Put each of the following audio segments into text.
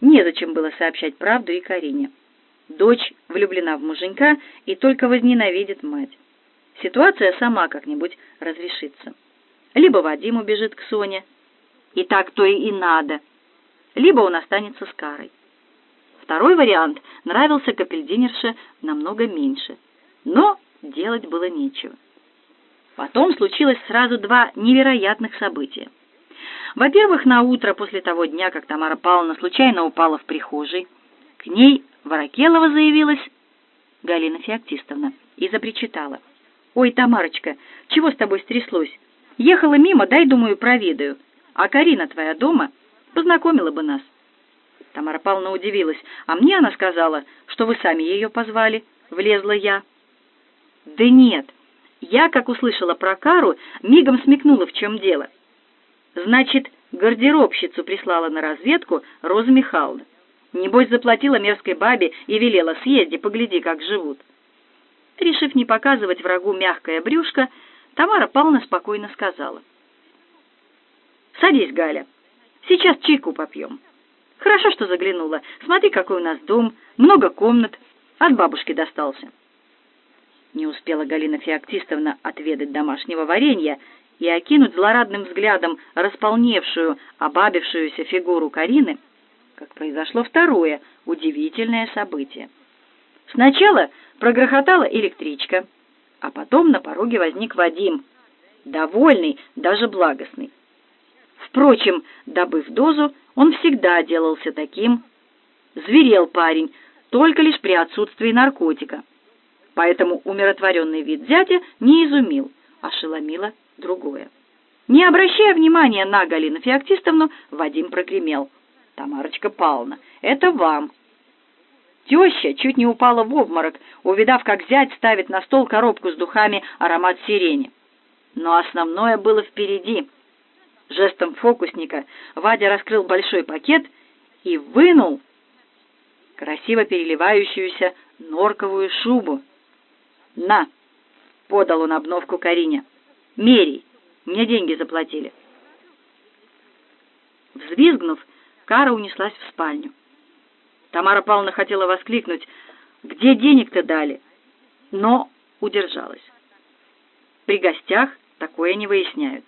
Незачем было сообщать правду и Карине. Дочь влюблена в муженька и только возненавидит мать. Ситуация сама как-нибудь разрешится. Либо Вадим убежит к Соне, и так то и надо, либо он останется с Карой. Второй вариант нравился Капельдинерше намного меньше, но делать было нечего. Потом случилось сразу два невероятных события. Во-первых, на утро после того дня, как Тамара Павловна случайно упала в прихожей, к ней Ворокелова заявилась Галина Феоктистовна и запричитала. «Ой, Тамарочка, чего с тобой стряслось? Ехала мимо, дай, думаю, проведаю. А Карина твоя дома? Познакомила бы нас». Тамара Павловна удивилась. «А мне она сказала, что вы сами ее позвали». Влезла я. «Да нет, я, как услышала про Кару, мигом смекнула, в чем дело. Значит, гардеробщицу прислала на разведку Роза Михайловна. Небось, заплатила мерзкой бабе и велела съезди, погляди, как живут. Решив не показывать врагу мягкое брюшко, Тамара Павловна спокойно сказала. «Садись, Галя, сейчас чайку попьем. Хорошо, что заглянула. Смотри, какой у нас дом, много комнат, от бабушки достался». Не успела Галина Феоктистовна отведать домашнего варенья, и окинуть злорадным взглядом располневшую, обабившуюся фигуру Карины, как произошло второе удивительное событие. Сначала прогрохотала электричка, а потом на пороге возник Вадим, довольный, даже благостный. Впрочем, добыв дозу, он всегда делался таким. Зверел парень, только лишь при отсутствии наркотика. Поэтому умиротворенный вид зятя не изумил, ошеломило другое. Не обращая внимания на Галину Феоктистовну, Вадим прогремел. «Тамарочка Павловна, это вам!» Теща чуть не упала в обморок, увидав, как зять ставит на стол коробку с духами аромат сирени. Но основное было впереди. Жестом фокусника Вадя раскрыл большой пакет и вынул красиво переливающуюся норковую шубу. «На!» — подал он обновку Карине. Мерей, мне деньги заплатили. Взвизгнув, Кара унеслась в спальню. Тамара Павловна хотела воскликнуть, где денег-то дали, но удержалась. При гостях такое не выясняют.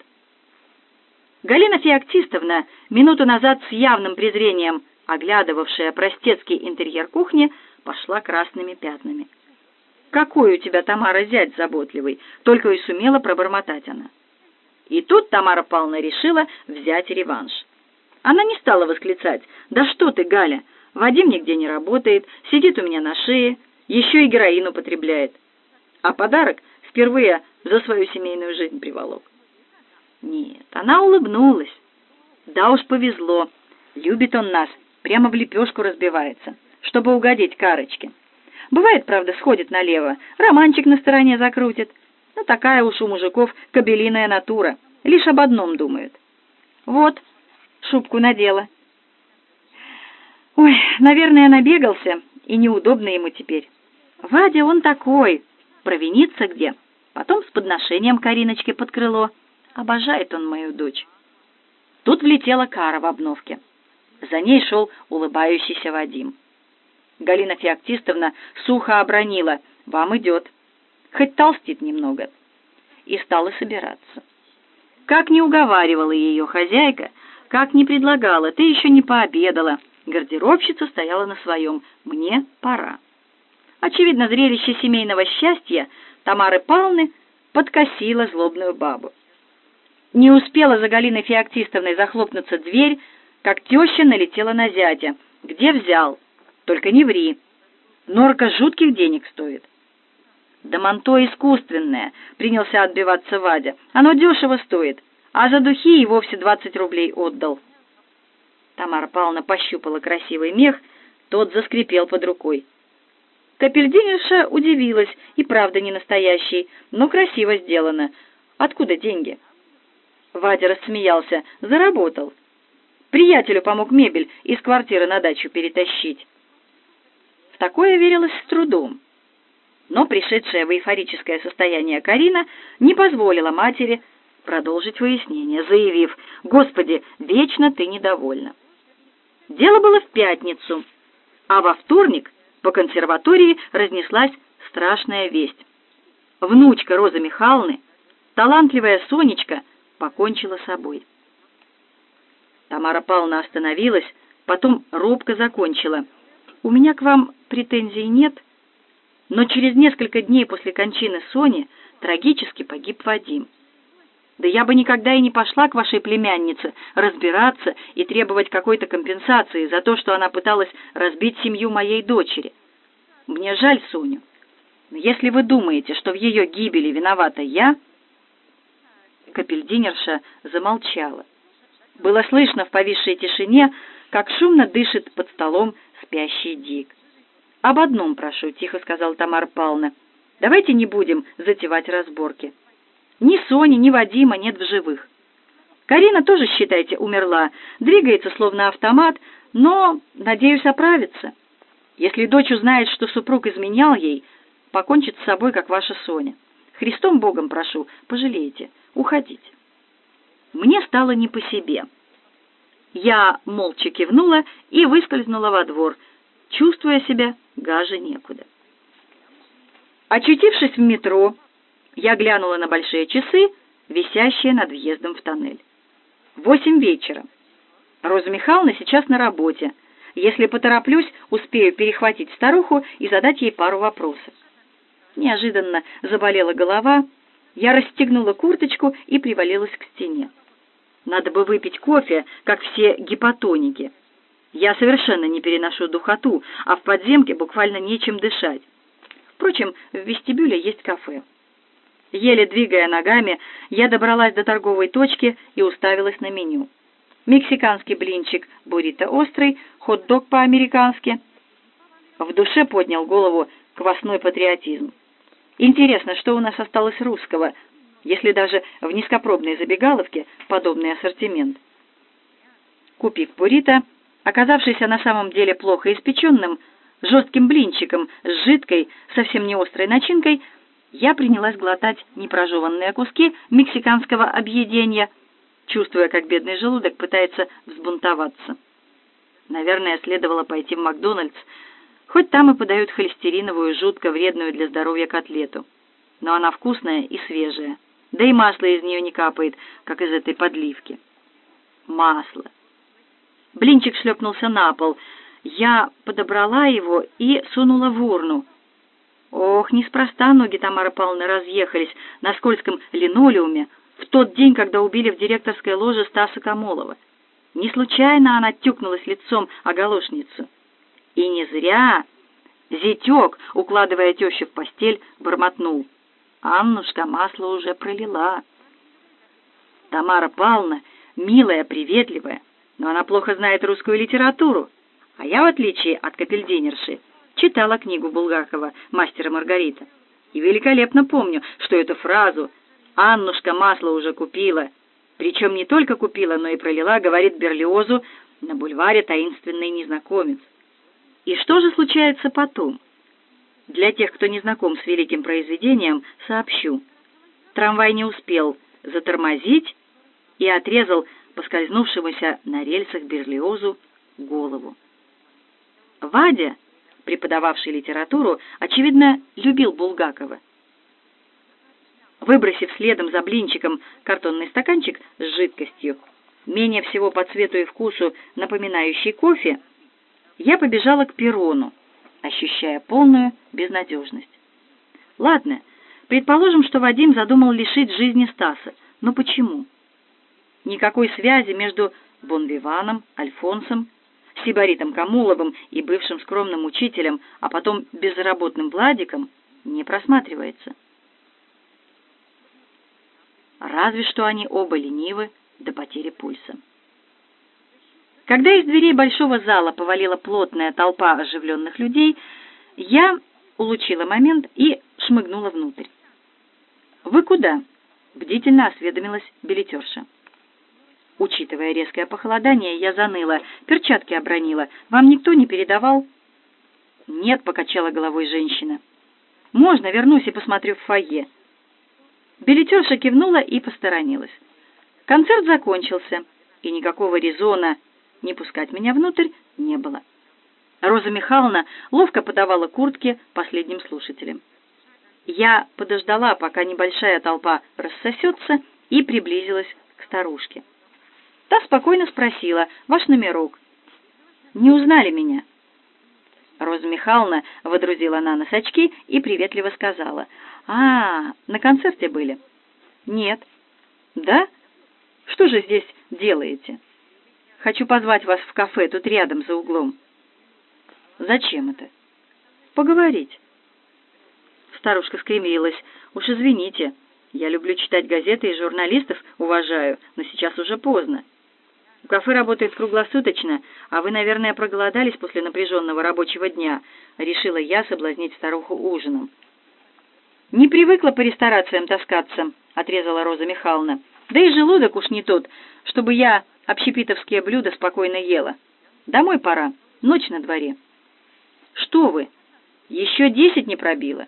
Галина Феоктистовна, минуту назад с явным презрением оглядывавшая простецкий интерьер кухни, пошла красными пятнами. «Какой у тебя, Тамара, зять заботливый!» — только и сумела пробормотать она. И тут Тамара Павловна решила взять реванш. Она не стала восклицать «Да что ты, Галя! Вадим нигде не работает, сидит у меня на шее, еще и героин употребляет. А подарок впервые за свою семейную жизнь приволок». Нет, она улыбнулась. «Да уж повезло. Любит он нас, прямо в лепешку разбивается, чтобы угодить Карочке». Бывает, правда, сходит налево, романчик на стороне закрутит. Но такая уж у мужиков кобелиная натура, лишь об одном думают. Вот, шубку надела. Ой, наверное, набегался, и неудобно ему теперь. Вадя он такой, провиниться где, потом с подношением Кариночке под крыло. Обожает он мою дочь. Тут влетела Кара в обновке. За ней шел улыбающийся Вадим. Галина Феоктистовна сухо обронила «Вам идет». Хоть толстит немного. И стала собираться. Как не уговаривала ее хозяйка, как не предлагала, ты еще не пообедала. Гардеробщица стояла на своем «Мне пора». Очевидно, зрелище семейного счастья Тамары Павловны подкосило злобную бабу. Не успела за Галиной Феоктистовной захлопнуться дверь, как теща налетела на зятя. «Где взял?» Только не ври. Норка жутких денег стоит. Да манто искусственное, принялся отбиваться Вадя. Оно дешево стоит, а за духи и вовсе двадцать рублей отдал. Тамара Павловна пощупала красивый мех, тот заскрипел под рукой. Капельдинерша удивилась, и правда не настоящий, но красиво сделано. Откуда деньги? Вадя рассмеялся. Заработал. Приятелю помог мебель из квартиры на дачу перетащить такое верилось с трудом. Но пришедшая в эйфорическое состояние Карина не позволила матери продолжить выяснение, заявив «Господи, вечно ты недовольна». Дело было в пятницу, а во вторник по консерватории разнеслась страшная весть. Внучка Розы Михайловны, талантливая Сонечка, покончила собой. Тамара Павловна остановилась, потом робко закончила. «У меня к вам претензий нет, но через несколько дней после кончины Сони трагически погиб Вадим. Да я бы никогда и не пошла к вашей племяннице разбираться и требовать какой-то компенсации за то, что она пыталась разбить семью моей дочери. Мне жаль Соню. Но если вы думаете, что в ее гибели виновата я...» Капельдинерша замолчала. Было слышно в повисшей тишине, как шумно дышит под столом спящий Дик. «Об одном прошу», — тихо сказал Тамара Павловна. «Давайте не будем затевать разборки». Ни Сони, ни Вадима нет в живых. Карина тоже, считайте, умерла, двигается словно автомат, но, надеюсь, оправится. Если дочь узнает, что супруг изменял ей, покончит с собой, как ваша Соня. Христом Богом прошу, пожалейте, уходите. Мне стало не по себе. Я молча кивнула и выскользнула во двор, чувствуя себя гаже некуда. Очутившись в метро, я глянула на большие часы, висящие над въездом в тоннель. Восемь вечера. Роза Михайловна сейчас на работе. Если потороплюсь, успею перехватить старуху и задать ей пару вопросов. Неожиданно заболела голова, я расстегнула курточку и привалилась к стене. Надо бы выпить кофе, как все гипотоники. Я совершенно не переношу духоту, а в подземке буквально нечем дышать. Впрочем, в вестибюле есть кафе. Еле двигая ногами, я добралась до торговой точки и уставилась на меню. Мексиканский блинчик, буррито острый, хот-дог по-американски. В душе поднял голову квасной патриотизм. Интересно, что у нас осталось русского, если даже в низкопробной забегаловке подобный ассортимент. Купив буррито, оказавшийся на самом деле плохо испеченным, жестким блинчиком с жидкой, совсем не острой начинкой, я принялась глотать непрожеванные куски мексиканского объедения, чувствуя, как бедный желудок пытается взбунтоваться. Наверное, следовало пойти в Макдональдс, хоть там и подают холестериновую, жутко вредную для здоровья котлету. Но она вкусная и свежая, да и масло из нее не капает, как из этой подливки. Масло. Блинчик шлепнулся на пол. Я подобрала его и сунула в урну — Ох, неспроста ноги Тамары Павловны разъехались на скользком линолеуме в тот день, когда убили в директорской ложе Стаса Камолова. Не случайно она тюкнулась лицом о галошницу. И не зря зятек, укладывая тещу в постель, бормотнул. Аннушка масло уже пролила. Тамара Павловна милая, приветливая, но она плохо знает русскую литературу, а я, в отличие от капельдинерши, читала книгу Булгакова «Мастера Маргарита». И великолепно помню, что эту фразу «Аннушка масло уже купила», причем не только купила, но и пролила, говорит Берлиозу на бульваре таинственный незнакомец. И что же случается потом? Для тех, кто не знаком с великим произведением, сообщу. Трамвай не успел затормозить и отрезал поскользнувшемуся на рельсах Берлиозу голову. Вадя преподававший литературу, очевидно, любил Булгакова. Выбросив следом за блинчиком картонный стаканчик с жидкостью, менее всего по цвету и вкусу напоминающий кофе, я побежала к перрону, ощущая полную безнадежность. Ладно, предположим, что Вадим задумал лишить жизни Стаса, но почему? Никакой связи между Бонвиваном, Альфонсом Сибаритом Камуловым и бывшим скромным учителем, а потом безработным Владиком, не просматривается. Разве что они оба ленивы до потери пульса. Когда из дверей большого зала повалила плотная толпа оживленных людей, я улучила момент и шмыгнула внутрь. «Вы куда?» — бдительно осведомилась билетерша. Учитывая резкое похолодание, я заныла, перчатки обронила. Вам никто не передавал? Нет, покачала головой женщина. Можно, вернусь и посмотрю в фойе. Билетерша кивнула и посторонилась. Концерт закончился, и никакого резона не пускать меня внутрь не было. Роза Михайловна ловко подавала куртки последним слушателям. Я подождала, пока небольшая толпа рассосется, и приблизилась к старушке. Та спокойно спросила, «Ваш номерок?» «Не узнали меня?» Роза Михайловна водрузила на нос очки и приветливо сказала, «А, на концерте были?» «Нет». «Да? Что же здесь делаете?» «Хочу позвать вас в кафе, тут рядом, за углом». «Зачем это?» «Поговорить». Старушка скривилась. «Уж извините, я люблю читать газеты и журналистов, уважаю, но сейчас уже поздно. У кафе работает круглосуточно, а вы, наверное, проголодались после напряженного рабочего дня», — решила я соблазнить старуху ужином. «Не привыкла по ресторациям таскаться», — отрезала Роза Михайловна. «Да и желудок уж не тот, чтобы я общепитовские блюда спокойно ела. Домой пора, ночь на дворе». «Что вы, еще десять не пробило?»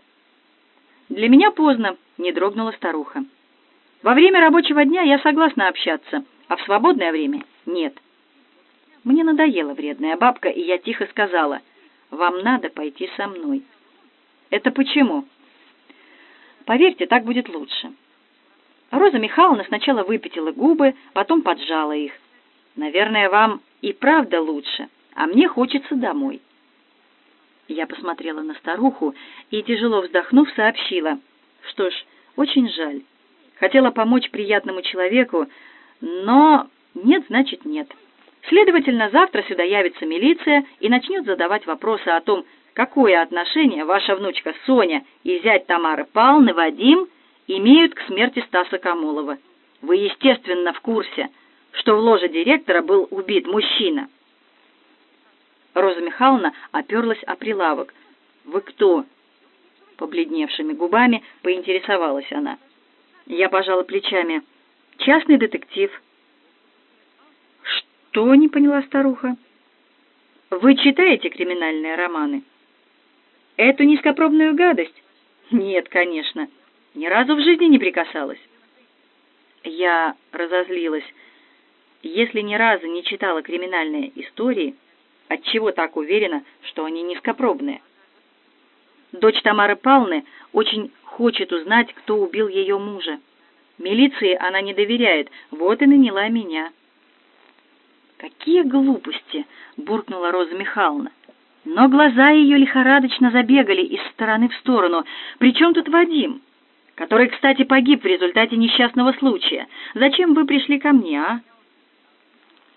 «Для меня поздно», — не дрогнула старуха. «Во время рабочего дня я согласна общаться, а в свободное время нет». Мне надоела вредная бабка, и я тихо сказала, «Вам надо пойти со мной». «Это почему?» «Поверьте, так будет лучше». Роза Михайловна сначала выпятила губы, потом поджала их. «Наверное, вам и правда лучше, а мне хочется домой». Я посмотрела на старуху и, тяжело вздохнув, сообщила. Что ж, очень жаль. Хотела помочь приятному человеку, но нет, значит нет. Следовательно, завтра сюда явится милиция и начнет задавать вопросы о том, какое отношение ваша внучка Соня и зять Тамары Павловны Вадим имеют к смерти Стаса Камолова. Вы, естественно, в курсе, что в ложе директора был убит мужчина. Роза Михайловна оперлась о прилавок. «Вы кто?» Побледневшими губами поинтересовалась она. Я пожала плечами. «Частный детектив». «Что?» — не поняла старуха. «Вы читаете криминальные романы?» «Эту низкопробную гадость?» «Нет, конечно. Ни разу в жизни не прикасалась». Я разозлилась. Если ни разу не читала криминальные истории, Отчего так уверена, что они низкопробные? Дочь Тамары Павловны очень хочет узнать, кто убил ее мужа. Милиции она не доверяет, вот и наняла меня. «Какие глупости!» — буркнула Роза Михайловна. Но глаза ее лихорадочно забегали из стороны в сторону. «При тут Вадим?» который, кстати, погиб в результате несчастного случая. Зачем вы пришли ко мне, а?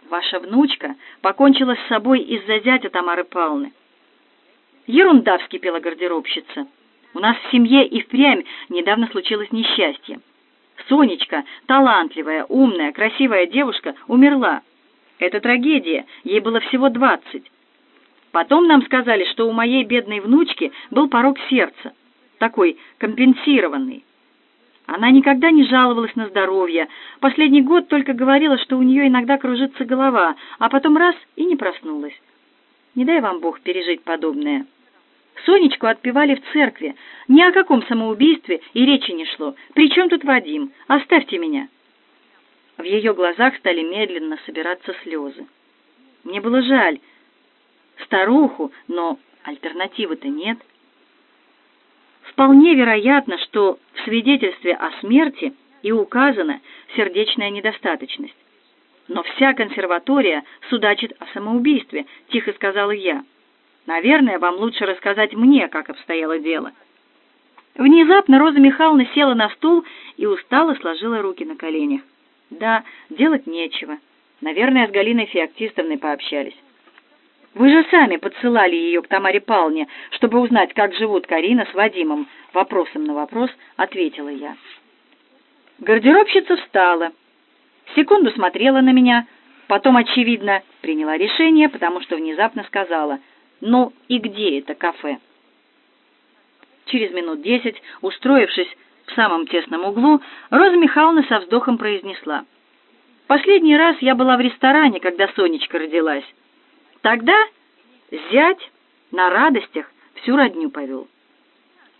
Ваша внучка покончила с собой из-за зятя Тамары Павловны. Ерунда, вскипела гардеробщица. У нас в семье и впрямь недавно случилось несчастье. Сонечка, талантливая, умная, красивая девушка, умерла. Это трагедия, ей было всего двадцать. Потом нам сказали, что у моей бедной внучки был порог сердца, такой компенсированный. Она никогда не жаловалась на здоровье. Последний год только говорила, что у нее иногда кружится голова, а потом раз и не проснулась. Не дай вам Бог пережить подобное. Сонечку отпевали в церкви. Ни о каком самоубийстве и речи не шло. При чем тут Вадим? Оставьте меня. В ее глазах стали медленно собираться слезы. Мне было жаль старуху, но альтернативы-то нет. — Вполне вероятно, что в свидетельстве о смерти и указана сердечная недостаточность. Но вся консерватория судачит о самоубийстве, тихо сказала я. Наверное, вам лучше рассказать мне, как обстояло дело. Внезапно Роза Михайловна села на стул и устало сложила руки на коленях. Да, делать нечего. Наверное, с Галиной Феоктистовной пообщались. Вы же сами подсылали ее к Тамаре Павловне, чтобы узнать, как живут Карина с Вадимом. Вопросом на вопрос ответила я. Гардеробщица встала. Секунду смотрела на меня, потом, очевидно, приняла решение, потому что внезапно сказала, «Ну и где это кафе?» Через минут десять, устроившись в самом тесном углу, Роза Михайловна со вздохом произнесла, «Последний раз я была в ресторане, когда Сонечка родилась». Тогда зять на радостях всю родню повел.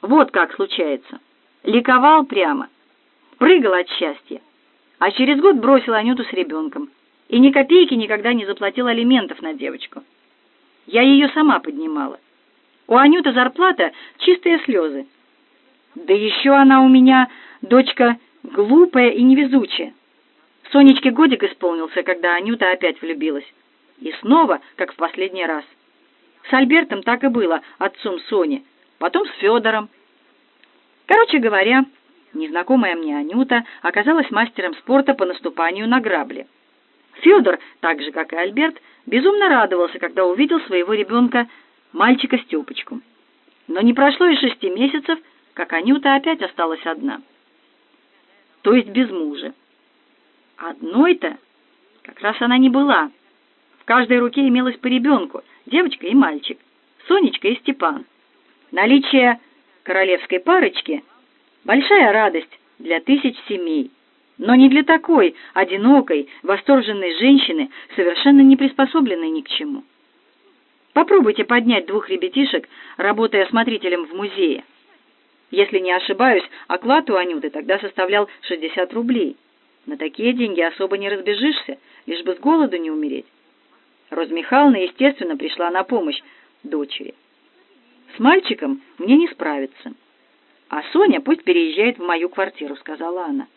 Вот как случается. Ликовал прямо, прыгал от счастья, а через год бросил Анюту с ребенком. и ни копейки никогда не заплатил алиментов на девочку. Я ее сама поднимала. У Анюты зарплата — чистые слезы. Да еще она у меня, дочка, глупая и невезучая. Сонечке годик исполнился, когда Анюта опять влюбилась. И снова, как в последний раз. С Альбертом так и было, отцом Сони, потом с Федором. Короче говоря, незнакомая мне Анюта оказалась мастером спорта по наступанию на грабли. Федор, так же, как и Альберт, безумно радовался, когда увидел своего ребенка, мальчика Степочку. Но не прошло и шести месяцев, как Анюта опять осталась одна. То есть без мужа. Одной-то как раз она не была. Каждой руке имелось по ребенку, девочка и мальчик, Сонечка и Степан. Наличие королевской парочки — большая радость для тысяч семей, но не для такой одинокой, восторженной женщины, совершенно не приспособленной ни к чему. Попробуйте поднять двух ребятишек, работая смотрителем в музее. Если не ошибаюсь, оклад у Анюты тогда составлял 60 рублей. На такие деньги особо не разбежишься, лишь бы с голоду не умереть. Роза естественно, пришла на помощь дочери. «С мальчиком мне не справиться. А Соня пусть переезжает в мою квартиру», — сказала она.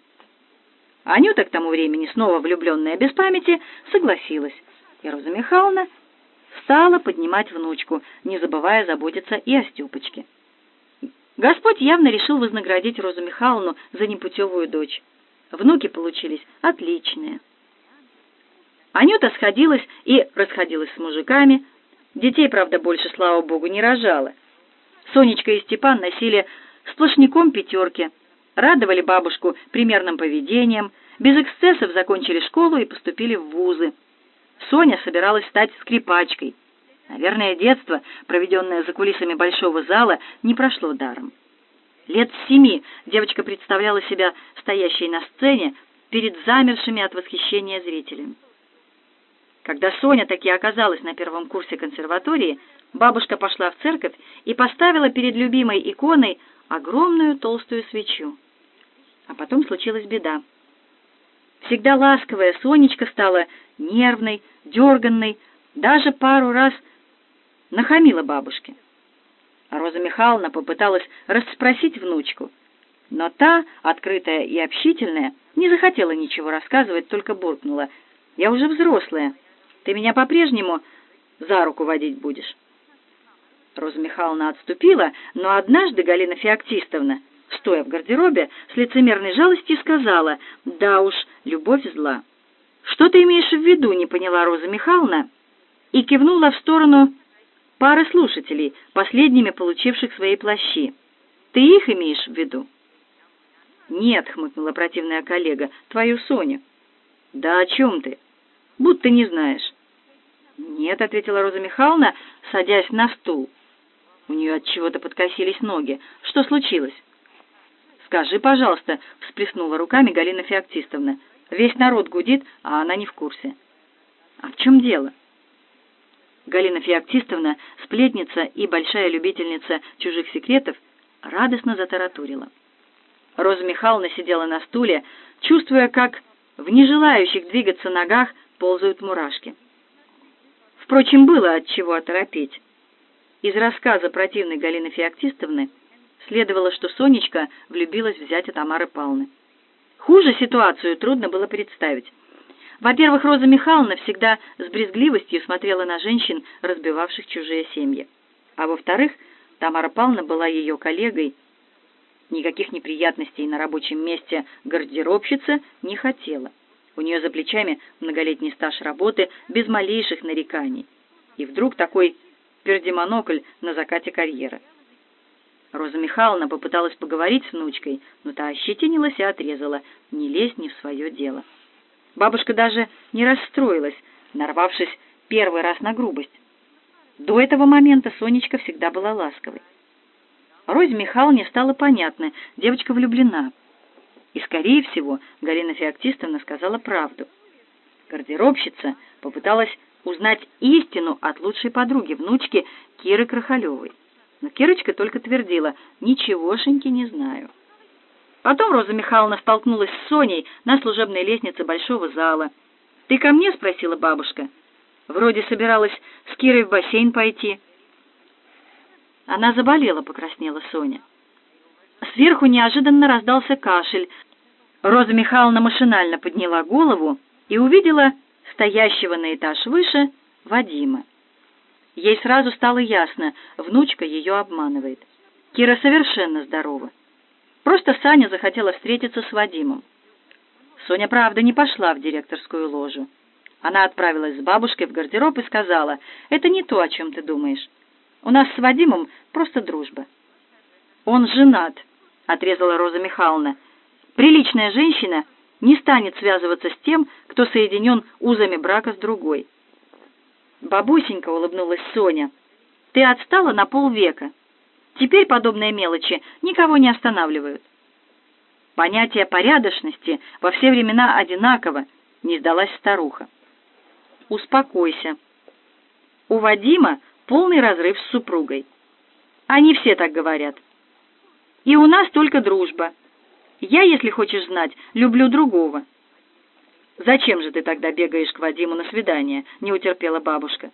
Анюта, к тому времени снова влюбленная без памяти, согласилась, и Роза Михайловна стала поднимать внучку, не забывая заботиться и о Степочке. Господь явно решил вознаградить Розу Михайловну за непутевую дочь. Внуки получились отличные. Анюта сходилась и расходилась с мужиками. Детей, правда, больше, слава богу, не рожала. Сонечка и Степан носили сплошняком пятерки, радовали бабушку примерным поведением, без эксцессов закончили школу и поступили в вузы. Соня собиралась стать скрипачкой. Наверное, детство, проведенное за кулисами большого зала, не прошло даром. Лет с семи девочка представляла себя стоящей на сцене перед замершими от восхищения зрителями. Когда Соня таки оказалась на первом курсе консерватории, бабушка пошла в церковь и поставила перед любимой иконой огромную толстую свечу. А потом случилась беда. Всегда ласковая Сонечка стала нервной, дерганной, даже пару раз нахамила бабушке. А Роза Михайловна попыталась расспросить внучку, но та, открытая и общительная, не захотела ничего рассказывать, только буркнула. «Я уже взрослая. Ты меня по-прежнему за руку водить будешь?» Роза Михайловна отступила, но однажды Галина Феоктистовна, стоя в гардеробе, с лицемерной жалостью сказала, «Да уж, любовь зла». «Что ты имеешь в виду?» — не поняла Роза Михайловна и кивнула в сторону пары слушателей, последними получивших свои плащи. «Ты их имеешь в виду?» «Нет», — хмыкнула противная коллега, — «твою Соню». «Да о чем ты? Будто не знаешь». «Нет», — ответила Роза Михайловна, садясь на стул. У нее от чего-то подкосились ноги. Что случилось? «Скажи, пожалуйста», — всплеснула руками Галина Феоктистовна. «Весь народ гудит, а она не в курсе». «А в чем дело?» Галина Феоктистовна, сплетница и большая любительница чужих секретов, радостно затараторила. Роза Михайловна сидела на стуле, чувствуя, как в нежелающих двигаться ногах ползают мурашки. Впрочем, было от чего оторопеть. Из рассказа противной Галины Феоктистовны следовало, что Сонечка влюбилась в зятя Тамары Павловны. Хуже ситуацию трудно было представить. Во-первых, Роза Михайловна всегда с брезгливостью смотрела на женщин, разбивавших чужие семьи. А во-вторых, Тамара Павловна была ее коллегой. Никаких неприятностей на рабочем месте гардеробщица не хотела. У нее за плечами многолетний стаж работы без малейших нареканий. И вдруг такой пердемонокль на закате карьеры. Роза Михайловна попыталась поговорить с внучкой, но та ощетинилась и отрезала «не лезь не в свое дело». Бабушка даже не расстроилась, нарвавшись первый раз на грубость. До этого момента Сонечка всегда была ласковой. Розе Михайловне стало понятно, девочка влюблена. И, скорее всего, Галина Феоктистовна сказала правду. Гардеробщица попыталась узнать истину от лучшей подруги, внучки Киры Крахалевой. Но Кирочка только твердила «ничегошеньки не знаю». Потом Роза Михайловна столкнулась с Соней на служебной лестнице большого зала. «Ты ко мне?» — спросила бабушка. «Вроде собиралась с Кирой в бассейн пойти». Она заболела, покраснела Соня. Сверху неожиданно раздался кашель. Роза Михайловна машинально подняла голову и увидела стоящего на этаж выше Вадима. Ей сразу стало ясно, внучка ее обманывает. Кира совершенно здорова. Просто Саня захотела встретиться с Вадимом. Соня, правда, не пошла в директорскую ложу. Она отправилась с бабушкой в гардероб и сказала, «Это не то, о чем ты думаешь. У нас с Вадимом просто дружба». «Он женат», — отрезала Роза Михайловна. «Приличная женщина не станет связываться с тем, кто соединен узами брака с другой». «Бабусенька», — улыбнулась Соня, — «ты отстала на полвека. Теперь подобные мелочи никого не останавливают». Понятие порядочности во все времена одинаково, не сдалась старуха. Успокойся. У Вадима полный разрыв с супругой. Они все так говорят. И у нас только дружба. Я, если хочешь знать, люблю другого. Зачем же ты тогда бегаешь к Вадиму на свидание? Не утерпела бабушка.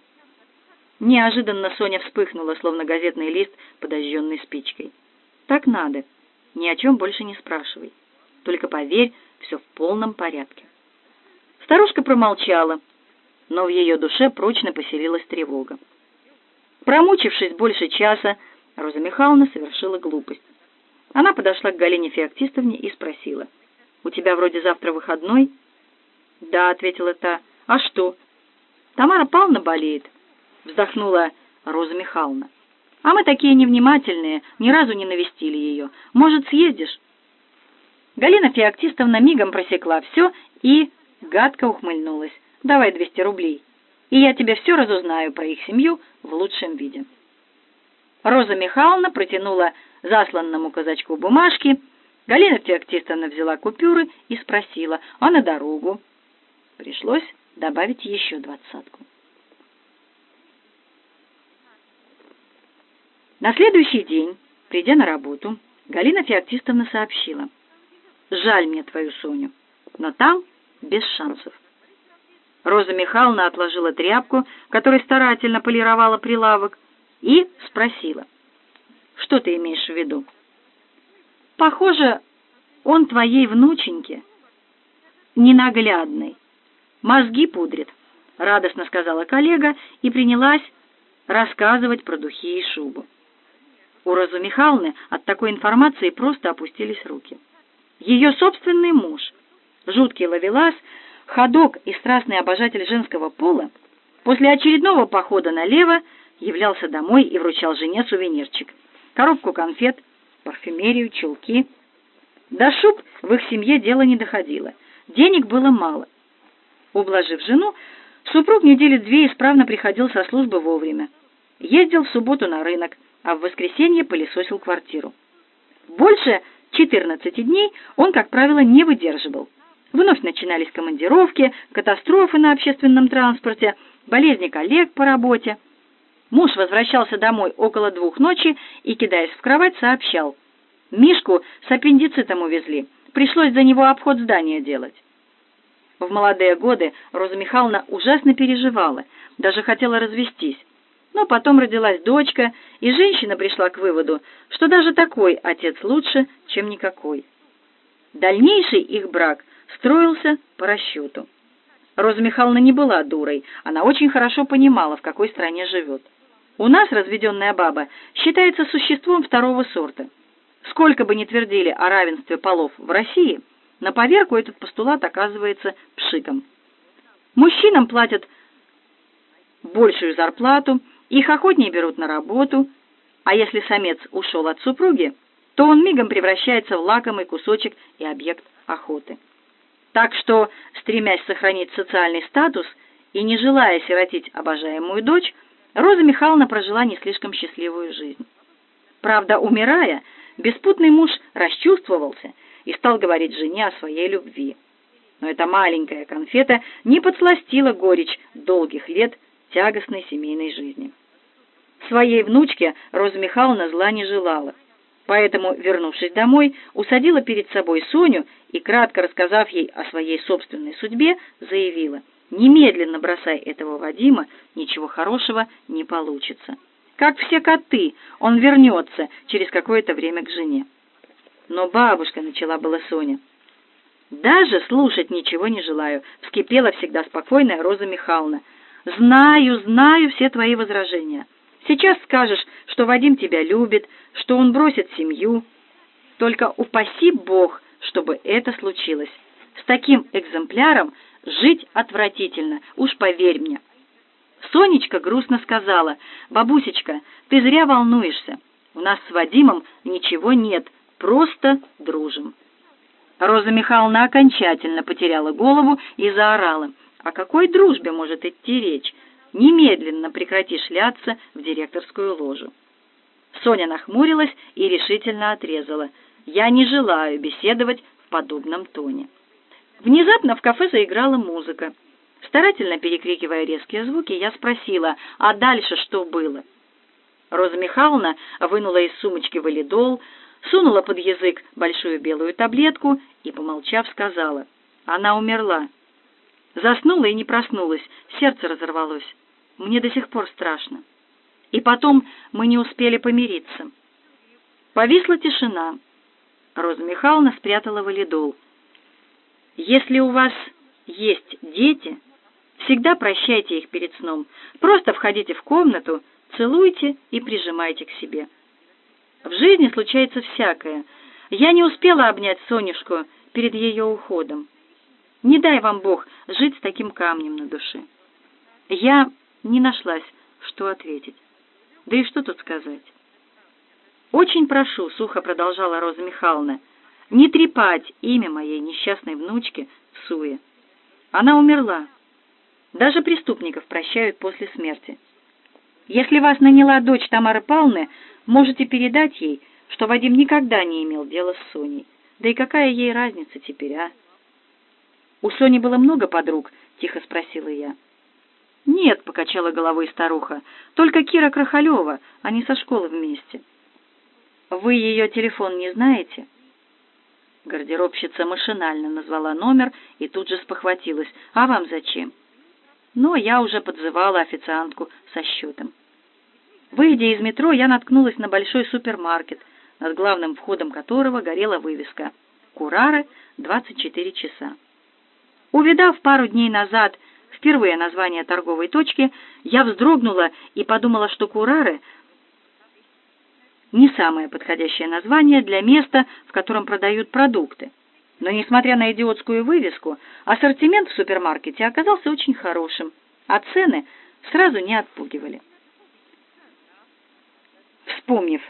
Неожиданно Соня вспыхнула, словно газетный лист, подожженный спичкой. Так надо. Ни о чем больше не спрашивай. Только поверь, все в полном порядке. Старушка промолчала, но в ее душе прочно поселилась тревога. Промучившись больше часа, Роза Михайловна совершила глупость. Она подошла к Галине Феоктистовне и спросила, «У тебя вроде завтра выходной?» «Да», — ответила та. «А что?» «Тамара Павловна болеет», — вздохнула Роза Михайловна. «А мы такие невнимательные, ни разу не навестили ее. Может, съездишь?» Галина Феоктистовна мигом просекла все и гадко ухмыльнулась. «Давай 200 рублей, и я тебе все разузнаю про их семью в лучшем виде». Роза Михайловна протянула засланному казачку бумажки. Галина Феоктистовна взяла купюры и спросила, а на дорогу? Пришлось добавить еще двадцатку. На следующий день, придя на работу, Галина Феоктистовна сообщила. «Жаль мне твою Соню, но там без шансов». Роза Михайловна отложила тряпку, которой старательно полировала прилавок, и спросила. «Что ты имеешь в виду?» «Похоже, он твоей внученьке ненаглядный. Мозги пудрит», — радостно сказала коллега и принялась рассказывать про духи и шубу. У Розы Михайловны от такой информации просто опустились руки. Ее собственный муж, жуткий ловелас, ходок и страстный обожатель женского пола, после очередного похода налево являлся домой и вручал жене сувенирчик. Коробку конфет, парфюмерию, чулки. До шуб в их семье дело не доходило. Денег было мало. Ублажив жену, супруг недели две исправно приходил со службы вовремя. Ездил в субботу на рынок, а в воскресенье пылесосил квартиру. Больше 14 дней он, как правило, не выдерживал. Вновь начинались командировки, катастрофы на общественном транспорте, болезни коллег по работе. Муж возвращался домой около двух ночи и, кидаясь в кровать, сообщал. Мишку с аппендицитом увезли. Пришлось за него обход здания делать. В молодые годы Роза Михайловна ужасно переживала, даже хотела развестись. Но потом родилась дочка, и женщина пришла к выводу, что даже такой отец лучше, чем никакой. Дальнейший их брак строился по расчету. Роза Михайловна не была дурой, она очень хорошо понимала, в какой стране живет. У нас разведенная баба считается существом второго сорта. Сколько бы ни твердили о равенстве полов в России, на поверку этот постулат оказывается пшиком. Мужчинам платят большую зарплату, их охотнее берут на работу, а если самец ушел от супруги, то он мигом превращается в лакомый кусочек и объект охоты. Так что, стремясь сохранить социальный статус и не желая сиротить обожаемую дочь, Роза Михайловна прожила не слишком счастливую жизнь. Правда, умирая, беспутный муж расчувствовался и стал говорить жене о своей любви. Но эта маленькая конфета не подсластила горечь долгих лет тягостной семейной жизни. Своей внучке Роза Михайловна зла не желала, поэтому, вернувшись домой, усадила перед собой Соню и, кратко рассказав ей о своей собственной судьбе, заявила, Немедленно бросай этого Вадима, ничего хорошего не получится. Как все коты, он вернется через какое-то время к жене. Но бабушка начала была Соня. Даже слушать ничего не желаю, вскипела всегда спокойная Роза Михайловна. Знаю, знаю все твои возражения. Сейчас скажешь, что Вадим тебя любит, что он бросит семью. Только упаси Бог, чтобы это случилось. С таким экземпляром жить отвратительно, уж поверь мне. Сонечка грустно сказала, «Бабусечка, ты зря волнуешься. У нас с Вадимом ничего нет, просто дружим». Роза Михайловна окончательно потеряла голову и заорала, «О какой дружбе может идти речь? Немедленно прекрати шляться в директорскую ложу». Соня нахмурилась и решительно отрезала, «Я не желаю беседовать в подобном тоне». Внезапно в кафе заиграла музыка. Старательно перекрикивая резкие звуки, я спросила, а дальше что было? Роза Михайловна вынула из сумочки валидол, сунула под язык большую белую таблетку и, помолчав, сказала, она умерла. Заснула и не проснулась, сердце разорвалось. Мне до сих пор страшно. И потом мы не успели помириться. Повисла тишина. Роза Михайловна спрятала валидол. Если у вас есть дети, всегда прощайте их перед сном. Просто входите в комнату, целуйте и прижимайте к себе. В жизни случается всякое. Я не успела обнять Сонюшку перед ее уходом. Не дай вам Бог жить с таким камнем на душе. Я не нашлась, что ответить. Да и что тут сказать? «Очень прошу», — сухо продолжала Роза Михайловна, — не трепать имя моей несчастной внучки в суе. Она умерла. Даже преступников прощают после смерти. Если вас наняла дочь Тамары Павловны, можете передать ей, что Вадим никогда не имел дела с Соней. Да и какая ей разница теперь, а? У Сони было много подруг, тихо спросила я. Нет, покачала головой старуха, только Кира Крахалева, они со школы вместе. Вы ее телефон не знаете? Гардеробщица машинально назвала номер и тут же спохватилась. «А вам зачем?» Но я уже подзывала официантку со счетом. Выйдя из метро, я наткнулась на большой супермаркет, над главным входом которого горела вывеска «Курары 24 часа». Увидав пару дней назад впервые название торговой точки, я вздрогнула и подумала, что Курары не самое подходящее название для места, в котором продают продукты. Но, несмотря на идиотскую вывеску, ассортимент в супермаркете оказался очень хорошим, а цены сразу не отпугивали. Вспомнив,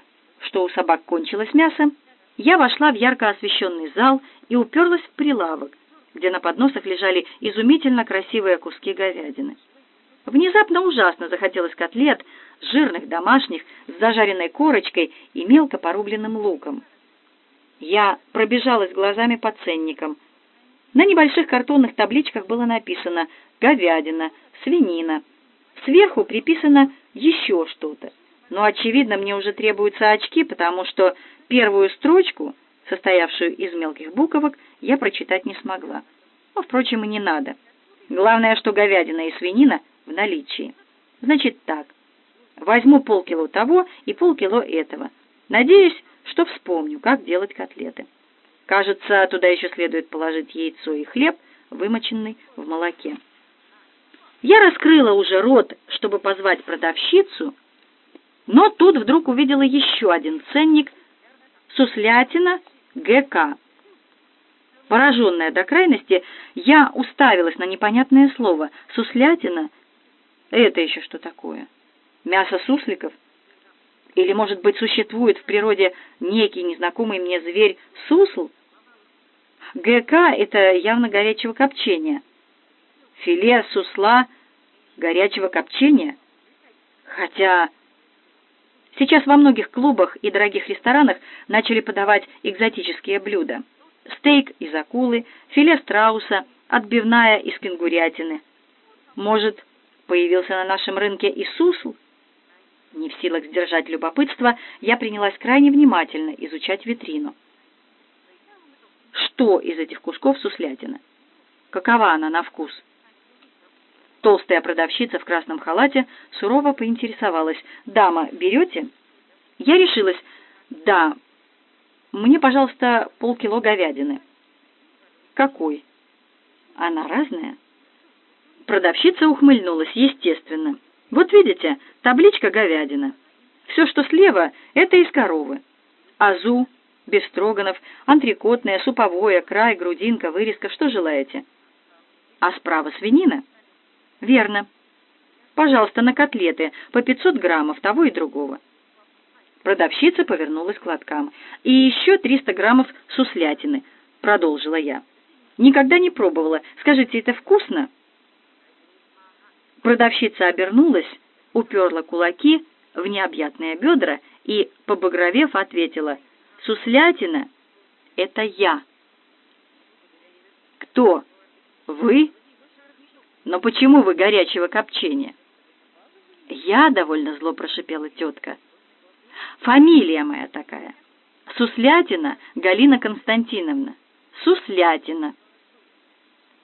что у собак кончилось мясо, я вошла в ярко освещенный зал и уперлась в прилавок, где на подносах лежали изумительно красивые куски говядины. Внезапно ужасно захотелось котлет, жирных, домашних, с зажаренной корочкой и мелко порубленным луком. Я пробежалась глазами по ценникам. На небольших картонных табличках было написано «говядина», «свинина». Сверху приписано еще что-то. Но, очевидно, мне уже требуются очки, потому что первую строчку, состоявшую из мелких буквок, я прочитать не смогла. Но, впрочем, и не надо. Главное, что говядина и свинина в наличии. Значит так, возьму полкило того и полкило этого. Надеюсь, что вспомню, как делать котлеты. Кажется, туда еще следует положить яйцо и хлеб, вымоченный в молоке. Я раскрыла уже рот, чтобы позвать продавщицу, но тут вдруг увидела еще один ценник «Суслятина ГК». Пораженная до крайности, я уставилась на непонятное слово «суслятина» Это еще что такое? Мясо сусликов? Или, может быть, существует в природе некий незнакомый мне зверь сусл? ГК — это явно горячего копчения. Филе сусла горячего копчения? Хотя сейчас во многих клубах и дорогих ресторанах начали подавать экзотические блюда. Стейк из акулы, филе страуса, отбивная из кенгурятины. Может, появился на нашем рынке и сусл. Не в силах сдержать любопытство, я принялась крайне внимательно изучать витрину. Что из этих кусков суслятина? Какова она на вкус? Толстая продавщица в красном халате сурово поинтересовалась. «Дама, берете?» Я решилась. «Да. Мне, пожалуйста, полкило говядины». «Какой?» «Она разная?» Продавщица ухмыльнулась, естественно. «Вот видите, табличка говядина. Все, что слева, это из коровы. Азу, бестроганов, антрикотное, суповое, край, грудинка, вырезка, что желаете?» «А справа свинина?» «Верно. Пожалуйста, на котлеты, по 500 граммов того и другого». Продавщица повернулась к лоткам. «И еще 300 граммов суслятины», — продолжила я. «Никогда не пробовала. Скажите, это вкусно?» Продавщица обернулась, уперла кулаки в необъятные бедра и, побагровев, ответила, «Суслятина — это я». «Кто? Вы?» «Но почему вы горячего копчения?» «Я довольно зло прошипела тетка. Фамилия моя такая. Суслятина Галина Константиновна. Суслятина».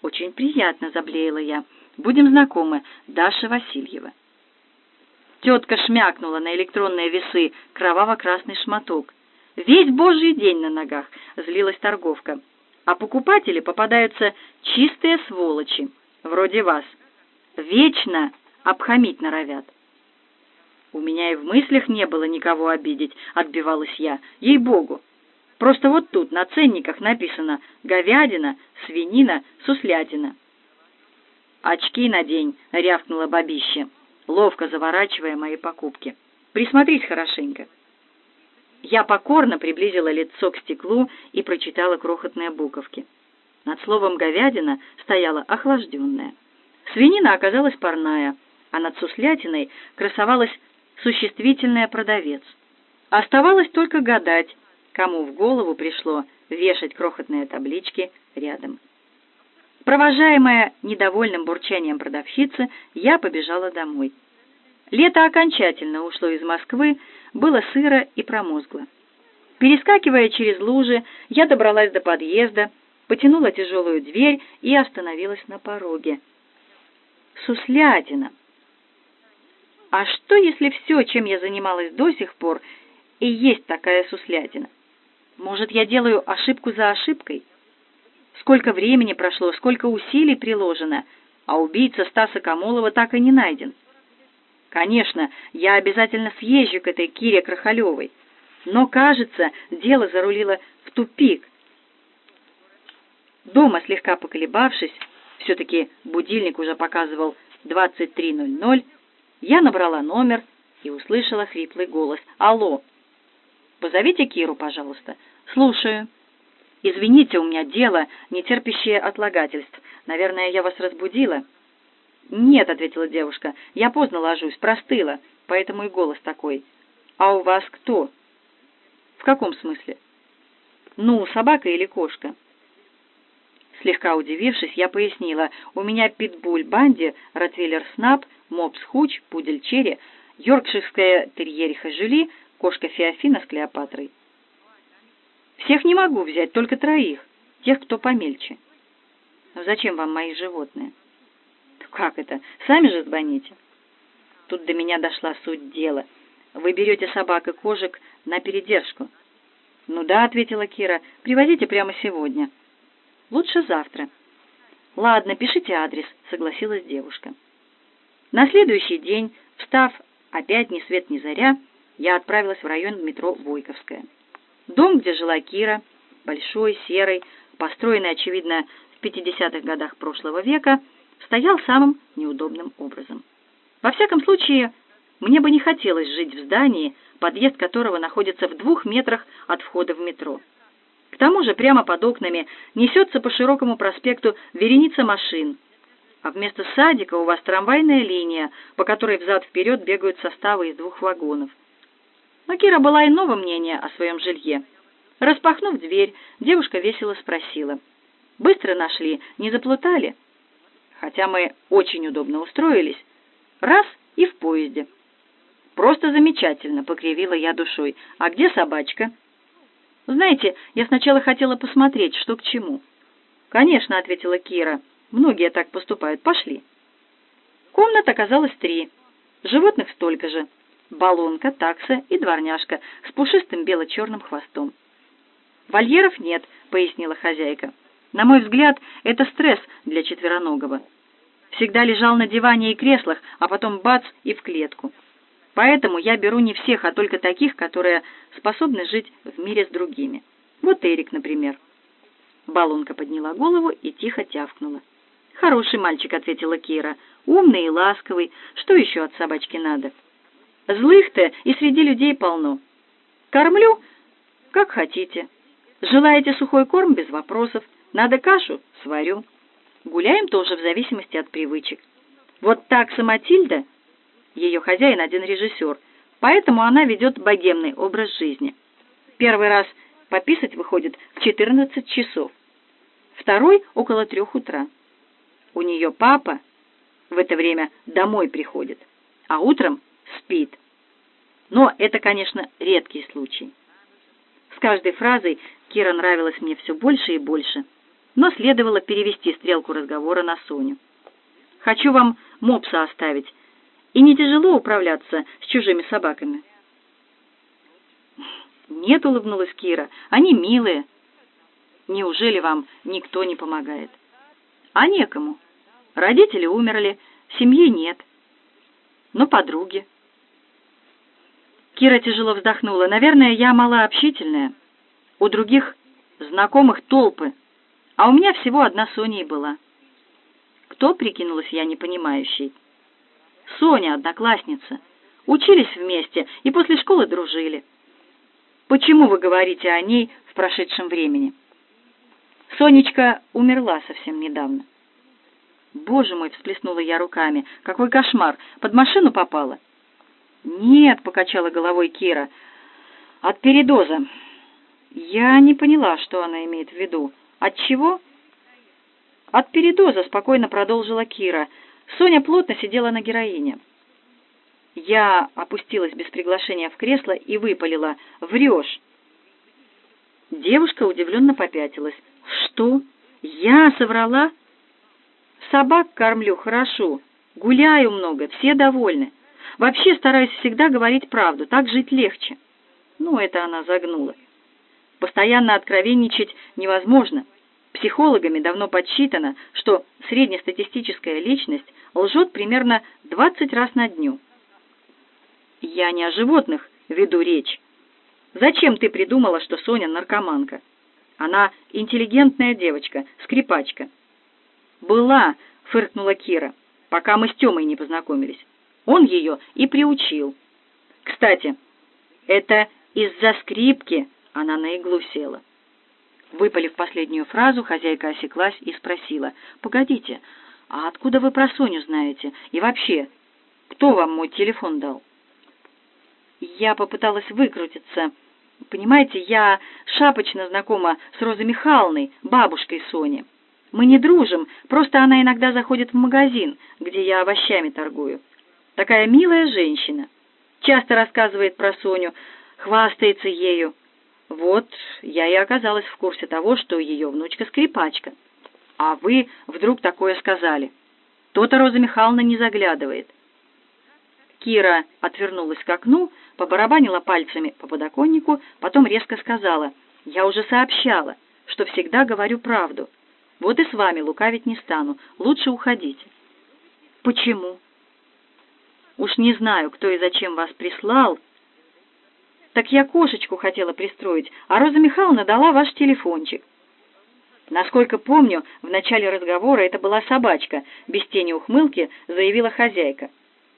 «Очень приятно», — заблеяла я. «Будем знакомы. Даша Васильева». Тетка шмякнула на электронные весы кроваво-красный шматок. «Весь божий день на ногах», — злилась торговка. «А покупатели попадаются чистые сволочи» вроде вас, вечно обхамить норовят. У меня и в мыслях не было никого обидеть, отбивалась я, ей-богу. Просто вот тут на ценниках написано говядина, свинина, суслятина. «Очки надень», — рявкнула бабище, ловко заворачивая мои покупки. «Присмотрись хорошенько». Я покорно приблизила лицо к стеклу и прочитала крохотные буковки. Над словом «говядина» стояла охлажденная. Свинина оказалась парная, а над суслятиной красовалась существительная «продавец». Оставалось только гадать, кому в голову пришло вешать крохотные таблички рядом. Провожаемая недовольным бурчанием продавщицы, я побежала домой. Лето окончательно ушло из Москвы, было сыро и промозгло. Перескакивая через лужи, я добралась до подъезда, потянула тяжелую дверь и остановилась на пороге. Суслятина. А что, если все, чем я занималась до сих пор, и есть такая суслятина? Может, я делаю ошибку за ошибкой? Сколько времени прошло, сколько усилий приложено, а убийца Стаса Камолова так и не найден. Конечно, я обязательно съезжу к этой Кире Крахалевой, но, кажется, дело зарулило в тупик, Дома, слегка поколебавшись, все-таки будильник уже показывал 23.00, я набрала номер и услышала хриплый голос. «Алло! Позовите Киру, пожалуйста». «Слушаю». «Извините, у меня дело, не терпящее отлагательств. Наверное, я вас разбудила?» «Нет», — ответила девушка, — «я поздно ложусь, простыла, поэтому и голос такой». «А у вас кто?» «В каком смысле?» «Ну, собака или кошка?» Слегка удивившись, я пояснила, у меня питбуль Банди, ротвейлер Снап, мопс Хуч, пудель Черри, йоркширская терьериха Жюли, кошка Феофина с Клеопатрой. Всех не могу взять, только троих, тех, кто помельче. Но зачем вам мои животные? Как это? Сами же звоните. Тут до меня дошла суть дела. Вы берете собак и кошек на передержку. Ну да, ответила Кира, привозите прямо сегодня. Лучше завтра. Ладно, пишите адрес, согласилась девушка. На следующий день, встав опять ни свет ни заря, я отправилась в район метро Войковская. Дом, где жила Кира, большой, серый, построенный, очевидно, в 50-х годах прошлого века, стоял самым неудобным образом. Во всяком случае, мне бы не хотелось жить в здании, подъезд которого находится в двух метрах от входа в метро. К тому же прямо под окнами несется по широкому проспекту вереница машин, а вместо садика у вас трамвайная линия, по которой взад-вперед бегают составы из двух вагонов. Кира была иного мнения о своем жилье. Распахнув дверь, девушка весело спросила. «Быстро нашли, не заплутали?» Хотя мы очень удобно устроились. Раз — и в поезде. «Просто замечательно», — покривила я душой. «А где собачка?» Знаете, я сначала хотела посмотреть, что к чему. Конечно, ответила Кира. Многие так поступают. Пошли. Комнат оказалось три, животных столько же. Балонка, такса и дворняжка с пушистым бело-черным хвостом. «Вольеров нет», — пояснила хозяйка. «На мой взгляд, это стресс для четвероногого. Всегда лежал на диване и креслах, а потом бац и в клетку. Поэтому я беру не всех, а только таких, которые способны жить в мире с другими. Вот Эрик, например». Балонка подняла голову и тихо тявкнула. «Хороший мальчик», — ответила Кира. «Умный и ласковый. Что еще от собачки надо?» «Злых-то и среди людей полно. Кормлю, как хотите. Желаете сухой корм без вопросов. Надо кашу сварю. Гуляем тоже в зависимости от привычек. Вот так Саматильда, ее хозяин один режиссер, поэтому она ведет богемный образ жизни. Первый раз пописать выходит в 14 часов, второй — около трех утра. У нее папа в это время домой приходит, а утром спит. Но это, конечно, редкий случай. С каждой фразой Кира нравилась мне все больше и больше, но следовало перевести стрелку разговора на Соню. «Хочу вам мопса оставить, и не тяжело управляться с чужими собаками». «Нет», — улыбнулась Кира, — «они милые». «Неужели вам никто не помогает?» «А некому. Родители умерли, семьи нет. Но подруги». Кира тяжело вздохнула. «Наверное, я малообщительная. У других знакомых толпы, а у меня всего одна Соня и была». «Кто?» — прикинулась я непонимающей. «Соня, одноклассница. Учились вместе и после школы дружили. Почему вы говорите о ней в прошедшем времени?» Сонечка умерла совсем недавно. «Боже мой!» — всплеснула я руками. «Какой кошмар! Под машину попала?» «Нет», — покачала головой Кира, — «от передоза». Я не поняла, что она имеет в виду. «От чего?» «От передоза», — спокойно продолжила Кира. Соня плотно сидела на героине. Я опустилась без приглашения в кресло и выпалила. «Врешь!» Девушка удивленно попятилась. «Что? Я соврала?» «Собак кормлю хорошо, гуляю много, все довольны. Вообще стараюсь всегда говорить правду, так жить легче. Ну, это она загнула. Постоянно откровенничать невозможно. Психологами давно подсчитано, что среднестатистическая личность лжет примерно 20 раз на дню. Я не о животных веду речь. Зачем ты придумала, что Соня наркоманка? Она интеллигентная девочка, скрипачка. Была, фыркнула Кира, пока мы с Тёмой не познакомились. Он ее и приучил. Кстати, это из-за скрипки она на иглу села. Выпалив последнюю фразу, хозяйка осеклась и спросила, «Погодите, а откуда вы про Соню знаете? И вообще, кто вам мой телефон дал?» Я попыталась выкрутиться. Понимаете, я шапочно знакома с Розой Михайловной, бабушкой Сони. Мы не дружим, просто она иногда заходит в магазин, где я овощами торгую. Такая милая женщина. Часто рассказывает про Соню, хвастается ею. Вот я и оказалась в курсе того, что ее внучка скрипачка. А вы вдруг такое сказали. То-то Роза Михайловна не заглядывает. Кира отвернулась к окну, побарабанила пальцами по подоконнику, потом резко сказала, «Я уже сообщала, что всегда говорю правду. Вот и с вами лукавить не стану. Лучше уходите». «Почему?» Уж не знаю, кто и зачем вас прислал. Так я кошечку хотела пристроить, а Роза Михайловна дала ваш телефончик. Насколько помню, в начале разговора это была собачка, без тени ухмылки заявила хозяйка.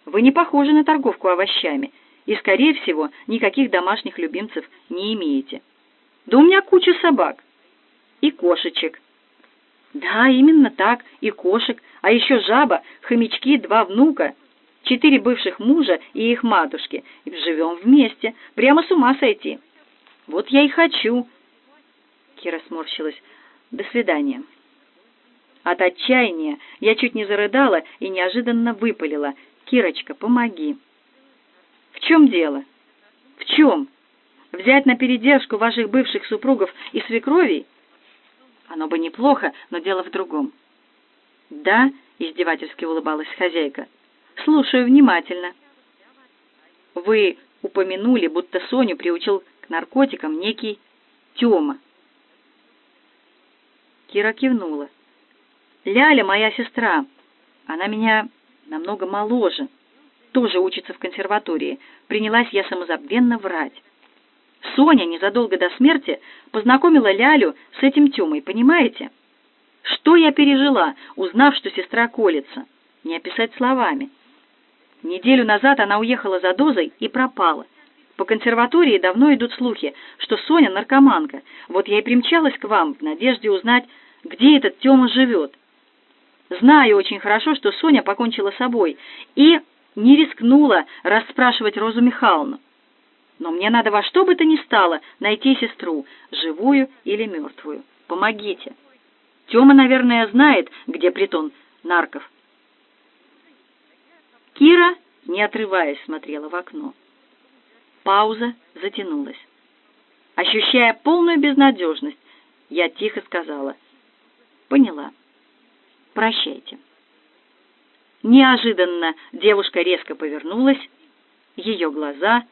Вы не похожи на торговку овощами и, скорее всего, никаких домашних любимцев не имеете. Да у меня куча собак и кошечек. Да, именно так, и кошек, а еще жаба, хомячки, два внука — четыре бывших мужа и их матушки, и живем вместе, прямо с ума сойти. Вот я и хочу. Кира сморщилась. До свидания. От отчаяния я чуть не зарыдала и неожиданно выпалила. «Кирочка, помоги!» «В чем дело?» «В чем? Взять на передержку ваших бывших супругов и свекровей?» «Оно бы неплохо, но дело в другом». «Да?» — издевательски улыбалась хозяйка. Слушаю внимательно. Вы упомянули, будто Соню приучил к наркотикам некий Тёма. Кира кивнула. Ляля моя сестра. Она меня намного моложе. Тоже учится в консерватории. Принялась я самозабвенно врать. Соня незадолго до смерти познакомила Лялю с этим Тёмой, понимаете? Что я пережила, узнав, что сестра колется? Не описать словами. Неделю назад она уехала за дозой и пропала. По консерватории давно идут слухи, что Соня наркоманка. Вот я и примчалась к вам в надежде узнать, где этот Тёма живет. Знаю очень хорошо, что Соня покончила собой, и не рискнула расспрашивать Розу Михайловну. Но мне надо во что бы то ни стало найти сестру, живую или мертвую. Помогите. Тёма, наверное, знает, где притон нарков. Кира, не отрываясь, смотрела в окно. Пауза затянулась. Ощущая полную безнадежность, я тихо сказала: "Поняла. Прощайте". Неожиданно девушка резко повернулась, ее глаза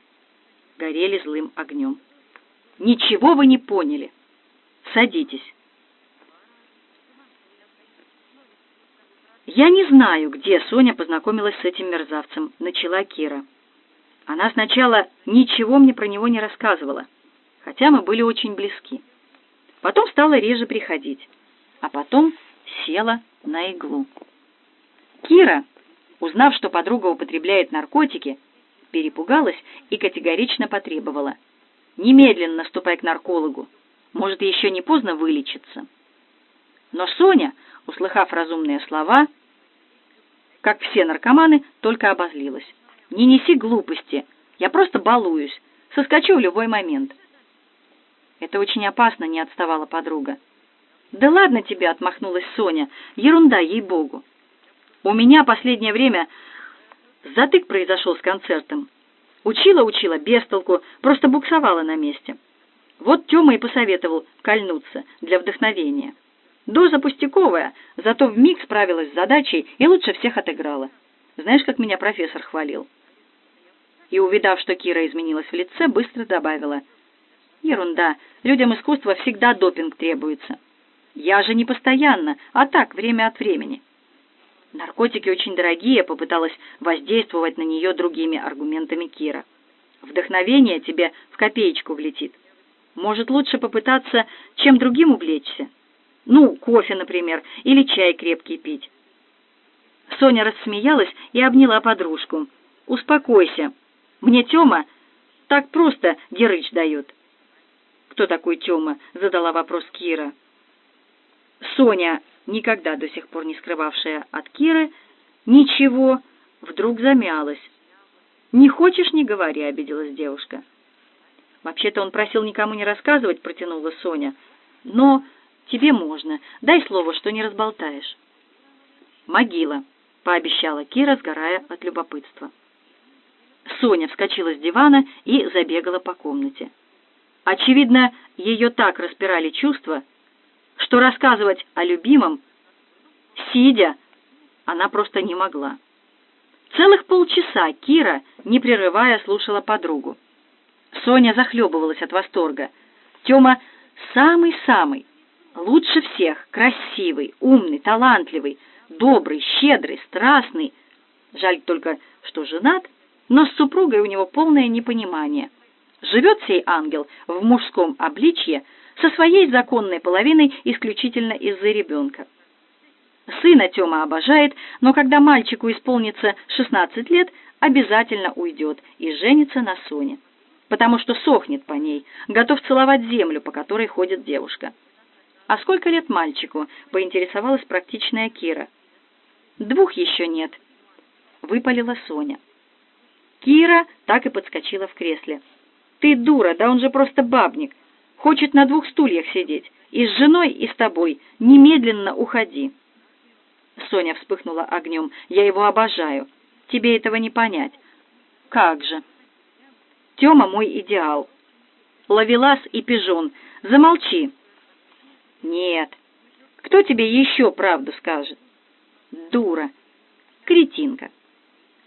горели злым огнем. Ничего вы не поняли. Садитесь. Я не знаю, где Соня познакомилась с этим мерзавцем, начала Кира. Она сначала ничего мне про него не рассказывала, хотя мы были очень близки. Потом стала реже приходить, а потом села на иглу. Кира, узнав, что подруга употребляет наркотики, перепугалась и категорично потребовала: "Немедленно ступай к наркологу. Может, еще не поздно вылечиться". Но Соня, услыхав разумные слова, как все наркоманы, только обозлилась. Не неси глупости. Я просто балуюсь. Соскочу в любой момент. Это очень опасно, не отставала подруга. Да ладно тебе, отмахнулась Соня. Ерунда, ей-богу. У меня последнее время затык произошел с концертом. Учила-учила без толку, просто буксовала на месте. Вот Тёма и посоветовал кольнуться для вдохновения. Доза пустяковая, зато вмиг справилась с задачей и лучше всех отыграла. Знаешь, как меня профессор хвалил? и, увидав, что Кира изменилась в лице, быстро добавила. «Ерунда. Людям искусства всегда допинг требуется. Я же не постоянно, а так, время от времени». Наркотики очень дорогие, попыталась воздействовать на нее другими аргументами Кира. Вдохновение тебе в копеечку влетит. Может, лучше попытаться чем другим увлечься? Ну, кофе, например, или чай крепкий пить. Соня рассмеялась и обняла подружку. Успокойся. Мне Тёма так просто дерыч дает. Кто такой Тёма? задала вопрос Кира. Соня, никогда до сих пор не скрывавшая от Киры ничего, вдруг замялась. Не хочешь, не говори, обиделась девушка. Вообще-то он просил никому не рассказывать, протянула Соня. Но тебе можно. Дай слово, что не разболтаешь. Могила, пообещала Кира, сгорая от любопытства. Соня вскочила с дивана и забегала по комнате. Очевидно, ее так распирали чувства, что рассказывать о любимом, сидя, она просто не могла. Целых полчаса Кира, не прерывая, слушала подругу. Соня захлебывалась от восторга. Тёма самый-самый, лучше всех, красивый, умный, талантливый, добрый, щедрый, страстный. Жаль только, что женат но с супругой у него полное непонимание. Живет сей ангел в мужском обличье со своей законной половиной исключительно из-за ребенка. Сына Тёма обожает, но когда мальчику исполнится 16 лет, обязательно уйдет и женится на Соне, потому что сохнет по ней, готов целовать землю, по которой ходит девушка. А сколько лет мальчику? поинтересовалась практичная Кира. Двух еще нет, выпалила Соня. Кира так и подскочила в кресле. Ты дура, да он же просто бабник. Хочет на двух стульях сидеть. И с женой, и с тобой. Немедленно уходи. Соня вспыхнула огнем. Я его обожаю. Тебе этого не понять. Как же? Тёма мой идеал. Ловелас и пижон. Замолчи. Нет. Кто тебе еще правду скажет? Дура. Кретинка.